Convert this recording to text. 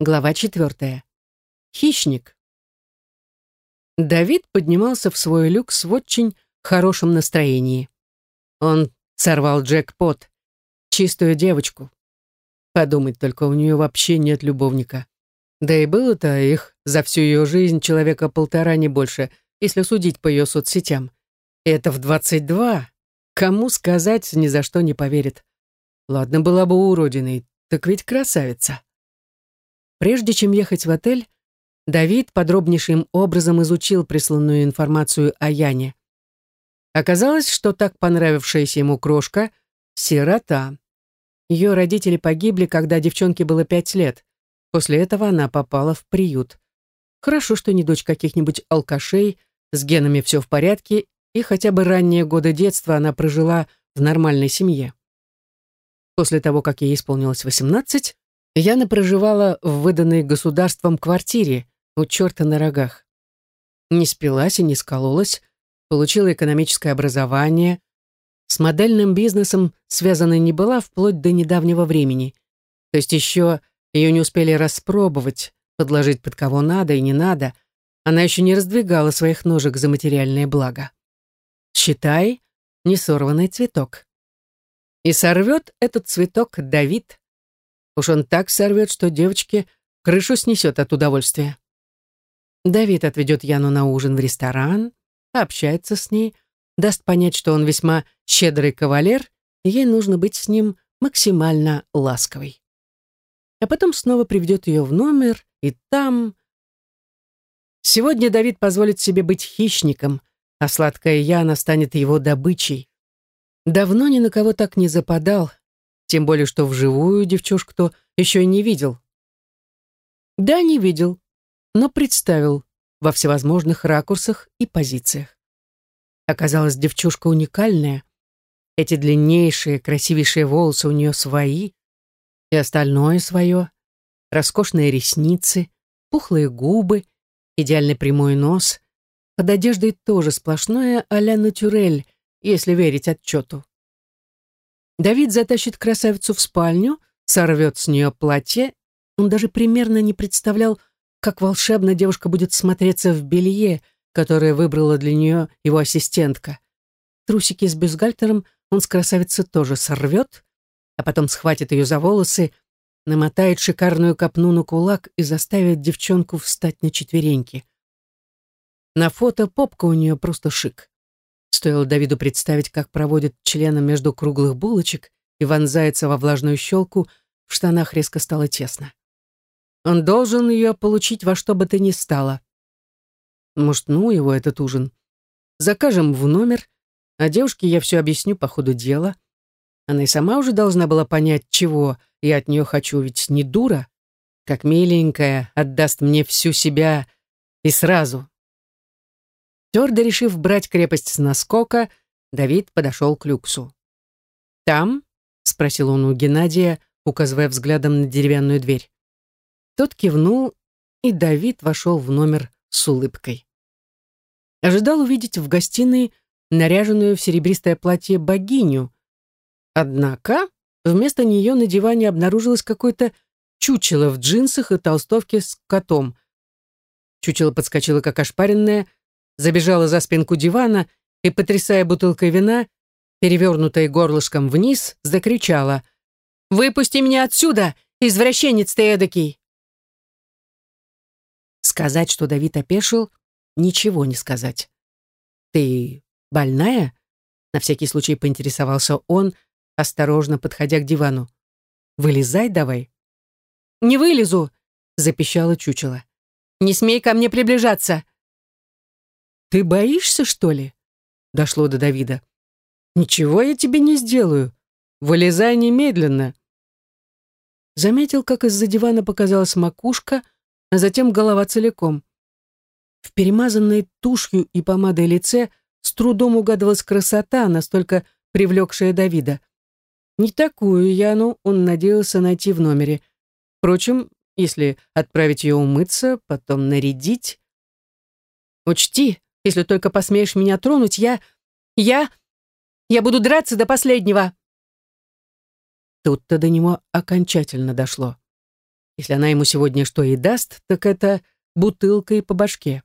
Глава четвертая. Хищник. Давид поднимался в свой люкс в очень хорошем настроении. Он сорвал джекпот, чистую девочку. Подумать только, у нее вообще нет любовника. Да и было-то их за всю ее жизнь человека полтора, не больше, если судить по ее соцсетям. Это в 22. Кому сказать, ни за что не поверит. Ладно, была бы уродиной, так ведь красавица. Прежде чем ехать в отель, Давид подробнейшим образом изучил присланную информацию о Яне. Оказалось, что так понравившаяся ему крошка — сирота. Ее родители погибли, когда девчонке было пять лет. После этого она попала в приют. Хорошо, что не дочь каких-нибудь алкашей, с генами все в порядке, и хотя бы ранние годы детства она прожила в нормальной семье. После того, как ей исполнилось 18, Яна проживала в выданной государством квартире у черта на рогах. Не спилась и не скололась, получила экономическое образование, с модельным бизнесом связана не была вплоть до недавнего времени. То есть еще ее не успели распробовать, подложить под кого надо и не надо, она еще не раздвигала своих ножек за материальное благо. Считай, не сорванный цветок. И сорвет этот цветок Давид. Уж он так сорвет, что девочке крышу снесет от удовольствия. Давид отведет Яну на ужин в ресторан, общается с ней, даст понять, что он весьма щедрый кавалер, и ей нужно быть с ним максимально ласковой. А потом снова приведет ее в номер, и там... Сегодня Давид позволит себе быть хищником, а сладкая Яна станет его добычей. Давно ни на кого так не западал, тем более, что вживую девчушку-то еще не видел. Да, не видел, но представил во всевозможных ракурсах и позициях. Оказалось, девчушка уникальная. Эти длиннейшие, красивейшие волосы у нее свои, и остальное свое. Роскошные ресницы, пухлые губы, идеальный прямой нос. Под одеждой тоже сплошное а-ля натюрель, если верить отчету. Давид затащит красавицу в спальню, сорвет с нее платье. Он даже примерно не представлял, как волшебно девушка будет смотреться в белье, которое выбрала для нее его ассистентка. Трусики с бюстгальтером он с красавицы тоже сорвет, а потом схватит ее за волосы, намотает шикарную копну на кулак и заставит девчонку встать на четвереньки. На фото попка у нее просто шик. Стоило Давиду представить, как проводит членом между круглых булочек и вонзается во влажную щелку, в штанах резко стало тесно. Он должен ее получить во что бы то ни стало. Может, ну его этот ужин. Закажем в номер, а девушке я все объясню по ходу дела. Она и сама уже должна была понять, чего я от нее хочу, ведь не дура. Как миленькая, отдаст мне всю себя и сразу. Твердо решив брать крепость с наскока, Давид подошел к люксу. «Там?» — спросил он у Геннадия, указывая взглядом на деревянную дверь. Тот кивнул, и Давид вошел в номер с улыбкой. Ожидал увидеть в гостиной наряженную в серебристое платье богиню. Однако вместо нее на диване обнаружилось какое-то чучело в джинсах и толстовке с котом. Чучело подскочило, как ошпаренное, забежала за спинку дивана и, потрясая бутылкой вина, перевернутой горлышком вниз, закричала «Выпусти меня отсюда, извращенец ты эдакий!» Сказать, что Давид опешил, ничего не сказать. «Ты больная?» На всякий случай поинтересовался он, осторожно подходя к дивану. «Вылезай давай». «Не вылезу!» — запищала чучело. «Не смей ко мне приближаться!» «Ты боишься, что ли?» — дошло до Давида. «Ничего я тебе не сделаю. Вылезай немедленно». Заметил, как из-за дивана показалась макушка — а затем голова целиком. В перемазанной тушью и помадой лице с трудом угадывалась красота, настолько привлекшая Давида. Не такую Яну он надеялся найти в номере. Впрочем, если отправить ее умыться, потом нарядить... «Учти, если только посмеешь меня тронуть, я... я... я буду драться до последнего!» Тут-то до него окончательно дошло. Если она ему сегодня что и даст, так это бутылкой по башке.